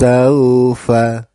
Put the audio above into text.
سوف